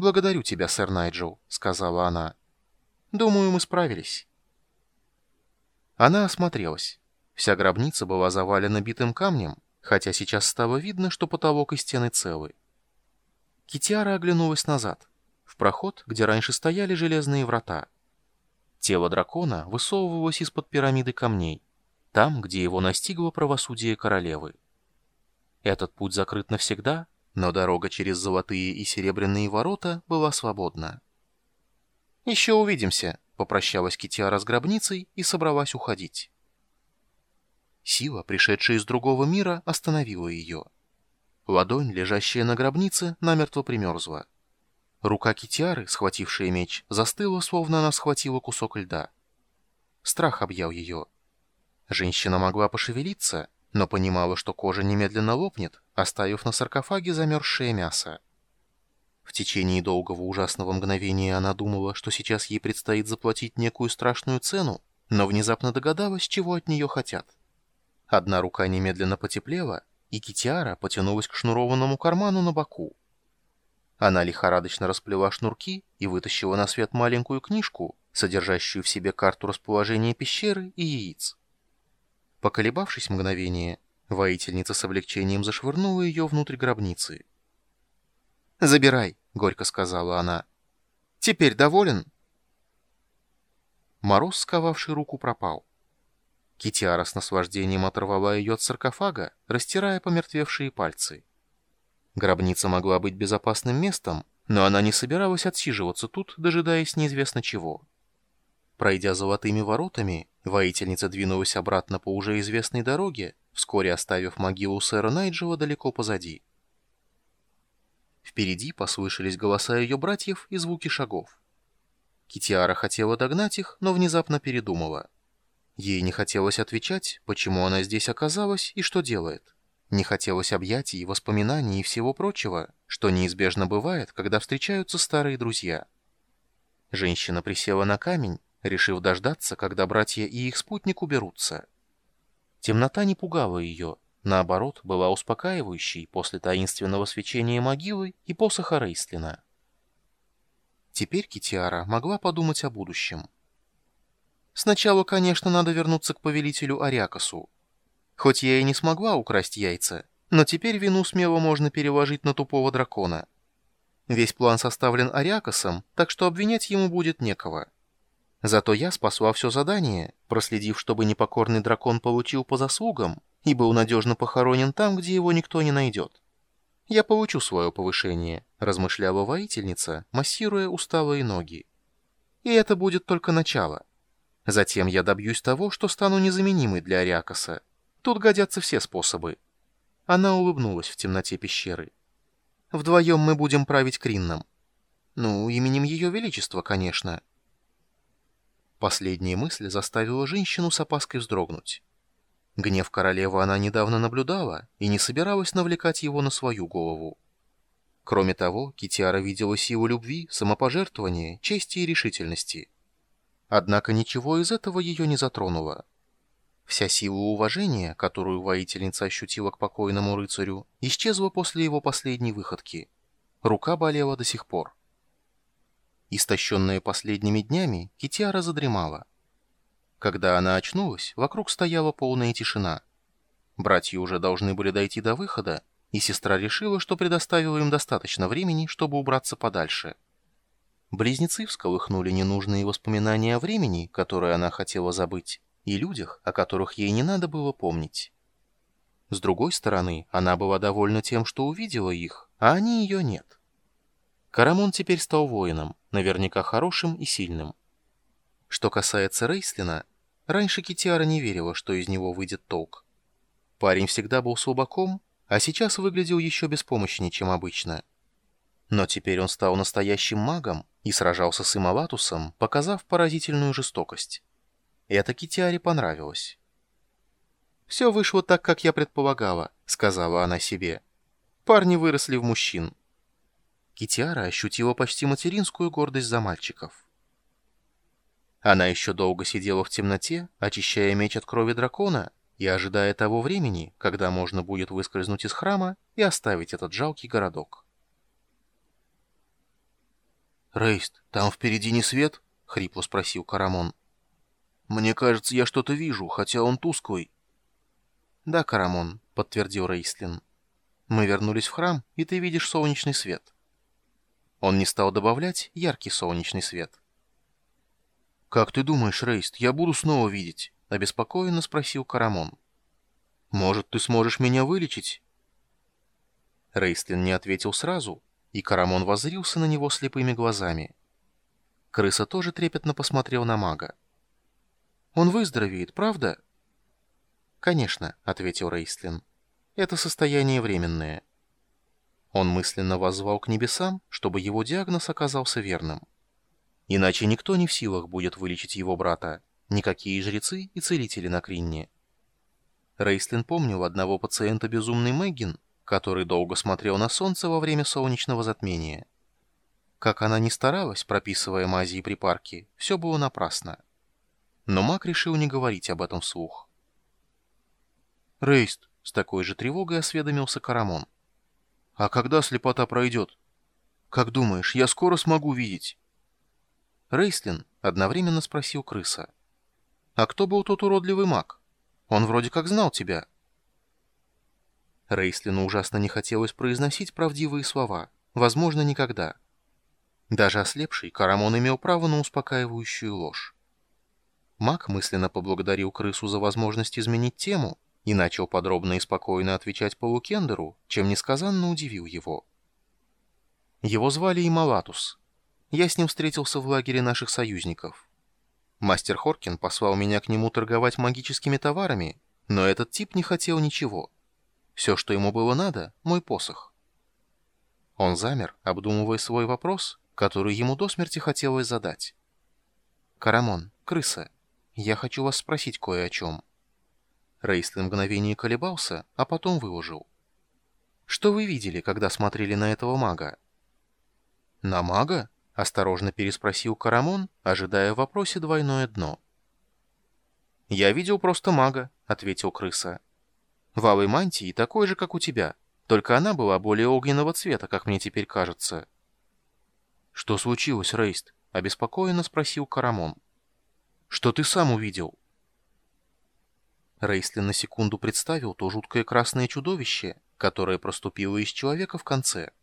«Благодарю тебя, сэр Найджел», — сказала она. «Думаю, мы справились». Она осмотрелась. Вся гробница была завалена битым камнем, хотя сейчас стало видно, что потолок и стены целы. Китиара оглянулась назад, в проход, где раньше стояли железные врата. Тело дракона высовывалось из-под пирамиды камней, там, где его настигло правосудие королевы. Этот путь закрыт навсегда, но дорога через золотые и серебряные ворота была свободна. «Еще увидимся», — попрощалась Китиара с гробницей и собралась уходить. Сила, пришедшая из другого мира, остановила ее. Ладонь, лежащая на гробнице, намертво примерзла. Рука Китиары, схватившая меч, застыла, словно она схватила кусок льда. Страх объял ее. Женщина могла пошевелиться, но понимала, что кожа немедленно лопнет, оставив на саркофаге замерзшее мясо. В течение долгого ужасного мгновения она думала, что сейчас ей предстоит заплатить некую страшную цену, но внезапно догадалась, чего от нее хотят. Одна рука немедленно потеплела, и Китиара потянулась к шнурованному карману на боку. Она лихорадочно расплела шнурки и вытащила на свет маленькую книжку, содержащую в себе карту расположения пещеры и яиц. Поколебавшись мгновение, воительница с облегчением зашвырнула ее внутрь гробницы. «Забирай», — горько сказала она. «Теперь доволен?» Мороз, сковавший руку, пропал. Китиара с наслаждением оторвала ее от саркофага, растирая помертвевшие пальцы. Гробница могла быть безопасным местом, но она не собиралась отсиживаться тут, дожидаясь неизвестно чего. Пройдя золотыми воротами, воительница двинулась обратно по уже известной дороге, вскоре оставив могилу сэра Найджела далеко позади. Впереди послышались голоса ее братьев и звуки шагов. Китиара хотела догнать их, но внезапно передумала. Ей не хотелось отвечать, почему она здесь оказалась и что делает. Не хотелось объятий, воспоминаний и всего прочего, что неизбежно бывает, когда встречаются старые друзья. Женщина присела на камень, решив дождаться, когда братья и их спутник уберутся. Темнота не пугала ее, наоборот, была успокаивающей после таинственного свечения могилы и посоха Рейстлина. Теперь Китиара могла подумать о будущем. Сначала, конечно, надо вернуться к повелителю Ариакасу. Хоть я и не смогла украсть яйца, но теперь вину смело можно переложить на тупого дракона. Весь план составлен Ариакосом, так что обвинять ему будет некого. Зато я спасла все задание, проследив, чтобы непокорный дракон получил по заслугам и был надежно похоронен там, где его никто не найдет. Я получу свое повышение, размышляла воительница, массируя усталые ноги. И это будет только начало. Затем я добьюсь того, что стану незаменимой для Ариакоса. Тут годятся все способы. Она улыбнулась в темноте пещеры. Вдвоем мы будем править Кринном. Ну, именем Ее Величества, конечно. Последняя мысль заставила женщину с опаской вздрогнуть. Гнев королевы она недавно наблюдала и не собиралась навлекать его на свою голову. Кроме того, Китиара видела силу любви, самопожертвования, чести и решительности. Однако ничего из этого ее не затронуло. Вся сила уважения, которую воительница ощутила к покойному рыцарю, исчезла после его последней выходки. Рука болела до сих пор. Истощенная последними днями, Китиара задремала. Когда она очнулась, вокруг стояла полная тишина. Братья уже должны были дойти до выхода, и сестра решила, что предоставила им достаточно времени, чтобы убраться подальше. Близнецы всколыхнули ненужные воспоминания о времени, которое она хотела забыть и людях, о которых ей не надо было помнить. С другой стороны, она была довольна тем, что увидела их, а они ее нет. Карамон теперь стал воином, наверняка хорошим и сильным. Что касается Рейслина, раньше Китиара не верила, что из него выйдет толк. Парень всегда был слабаком, а сейчас выглядел еще беспомощнее, чем обычно. Но теперь он стал настоящим магом и сражался с Ималатусом, показав поразительную жестокость. Это Китиаре понравилось. «Все вышло так, как я предполагала», — сказала она себе. «Парни выросли в мужчин». Китиара ощутила почти материнскую гордость за мальчиков. Она еще долго сидела в темноте, очищая меч от крови дракона и ожидая того времени, когда можно будет выскользнуть из храма и оставить этот жалкий городок. «Рейст, там впереди не свет?» — хрипло спросил Карамон. «Мне кажется, я что-то вижу, хотя он тусклый». «Да, Карамон», — подтвердил Рейслин. «Мы вернулись в храм, и ты видишь солнечный свет». Он не стал добавлять яркий солнечный свет. «Как ты думаешь, Рейст, я буду снова видеть?» — обеспокоенно спросил Карамон. «Может, ты сможешь меня вылечить?» Рейстлин не ответил сразу, и Карамон воззрился на него слепыми глазами. Крыса тоже трепетно посмотрел на мага. «Он выздоровеет, правда?» «Конечно», — ответил Рейстлин. «Это состояние временное». Он мысленно воззвал к небесам, чтобы его диагноз оказался верным. Иначе никто не в силах будет вылечить его брата, никакие жрецы и целители на Кринне. Рейслин помнил одного пациента безумный Мэггин, который долго смотрел на солнце во время солнечного затмения. Как она ни старалась, прописывая мази и припарки, все было напрасно. Но маг решил не говорить об этом вслух. «Рейст», — с такой же тревогой осведомился Карамон. «А когда слепота пройдет? Как думаешь, я скоро смогу видеть?» Рейслин одновременно спросил крыса. «А кто был тот уродливый маг? Он вроде как знал тебя». Рейслину ужасно не хотелось произносить правдивые слова. Возможно, никогда. Даже ослепший, Карамон имел право на успокаивающую ложь. Маг мысленно поблагодарил крысу за возможность изменить тему и начал подробно и спокойно отвечать Полукендеру, чем несказанно удивил его. Его звали Ималатус. Я с ним встретился в лагере наших союзников. Мастер Хоркин послал меня к нему торговать магическими товарами, но этот тип не хотел ничего. Все, что ему было надо, мой посох. Он замер, обдумывая свой вопрос, который ему до смерти хотелось задать. «Карамон, крыса, я хочу вас спросить кое о чем». Рейслин мгновение колебался, а потом выложил. «Что вы видели, когда смотрели на этого мага?» «На мага?» — осторожно переспросил Карамон, ожидая в вопросе двойное дно. «Я видел просто мага», — ответил крыса. «В алой мантии такой же, как у тебя, только она была более огненного цвета, как мне теперь кажется». «Что случилось, Рейст?» — обеспокоенно спросил Карамон. «Что ты сам увидел?» Рейсли на секунду представил то жуткое красное чудовище, которое проступило из человека в конце —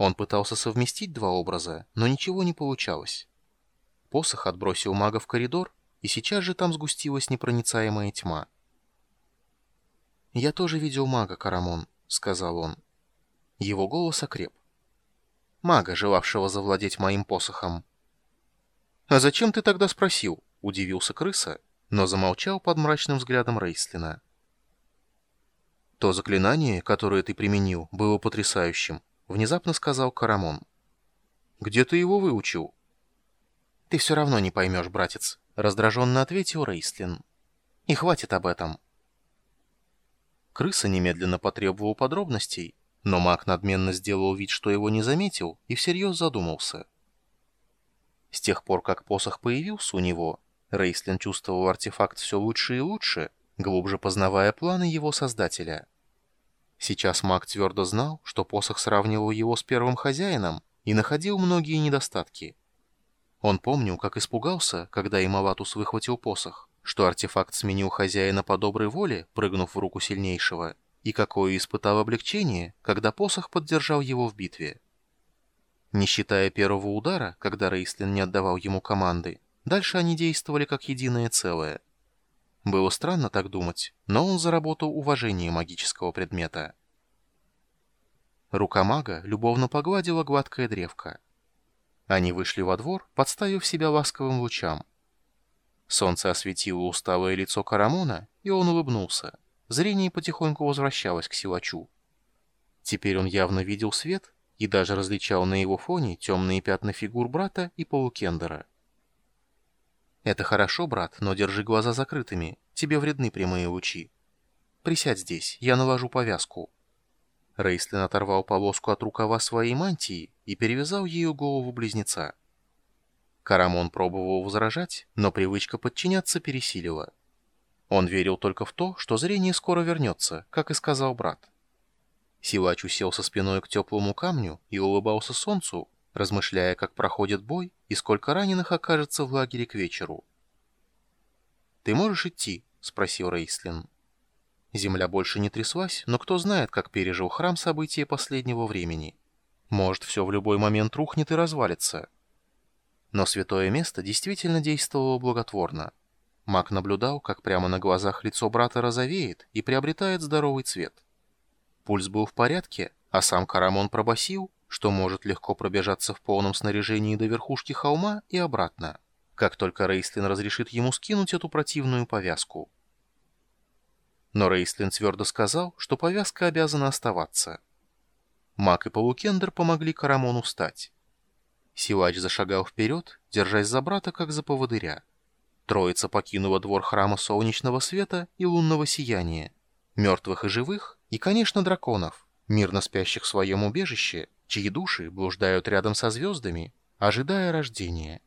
он пытался совместить два образа, но ничего не получалось. Посох отбросил мага в коридор, и сейчас же там сгустилась непроницаемая тьма. «Я тоже видел мага, Карамон», — сказал он. Его голос окреп. «Мага, желавшего завладеть моим посохом». «А зачем ты тогда спросил?» — удивился крыса, но замолчал под мрачным взглядом Рейслина. «То заклинание, которое ты применил, было потрясающим», внезапно сказал Карамон. «Где ты его выучил?» «Ты все равно не поймешь, братец», — раздраженно ответил Рейслин. «И хватит об этом». Крыса немедленно потребовал подробностей, но маг надменно сделал вид, что его не заметил, и всерьез задумался. С тех пор, как посох появился у него, Рейслин чувствовал артефакт все лучше и лучше, глубже познавая планы его создателя — Сейчас маг твердо знал, что посох сравнивал его с первым хозяином и находил многие недостатки. Он помнил, как испугался, когда Ималатус выхватил посох, что артефакт сменил хозяина по доброй воле, прыгнув в руку сильнейшего, и какое испытал облегчение, когда посох поддержал его в битве. Не считая первого удара, когда Рейслин не отдавал ему команды, дальше они действовали как единое целое – было странно так думать, но он заработал уважение магического предмета. Рука мага любовно погладила гладкое древко. Они вышли во двор, подставив себя ласковым лучам. Солнце осветило усталое лицо Карамона, и он улыбнулся. Зрение потихоньку возвращалось к силачу. Теперь он явно видел свет и даже различал на его фоне темные пятна фигур брата и полукендера. «Это хорошо, брат, но держи глаза закрытыми. Тебе вредны прямые лучи. Присядь здесь, я наложу повязку». Рейслин оторвал полоску от рукава своей мантии и перевязал ею голову близнеца. Карамон пробовал возражать, но привычка подчиняться пересилила. Он верил только в то, что зрение скоро вернется, как и сказал брат. Силач уселся спиной к теплому камню и улыбался солнцу, размышляя, как проходит бой и сколько раненых окажется в лагере к вечеру. «Ты можешь идти?» — спросил Рейслин. Земля больше не тряслась, но кто знает, как пережил храм события последнего времени. Может, все в любой момент рухнет и развалится. Но святое место действительно действовало благотворно. Маг наблюдал, как прямо на глазах лицо брата розовеет и приобретает здоровый цвет. Пульс был в порядке, а сам Карамон пробасил, что может легко пробежаться в полном снаряжении до верхушки холма и обратно, как только Рейслин разрешит ему скинуть эту противную повязку. Но Рейслин твердо сказал, что повязка обязана оставаться. Мак и Полукендер помогли Карамону встать. Силач зашагал вперед, держась за брата, как за поводыря. Троица покинула двор храма солнечного света и лунного сияния, мертвых и живых, и, конечно, драконов, мирно спящих в своем убежище, чьи души блуждают рядом со звездами, ожидая рождения.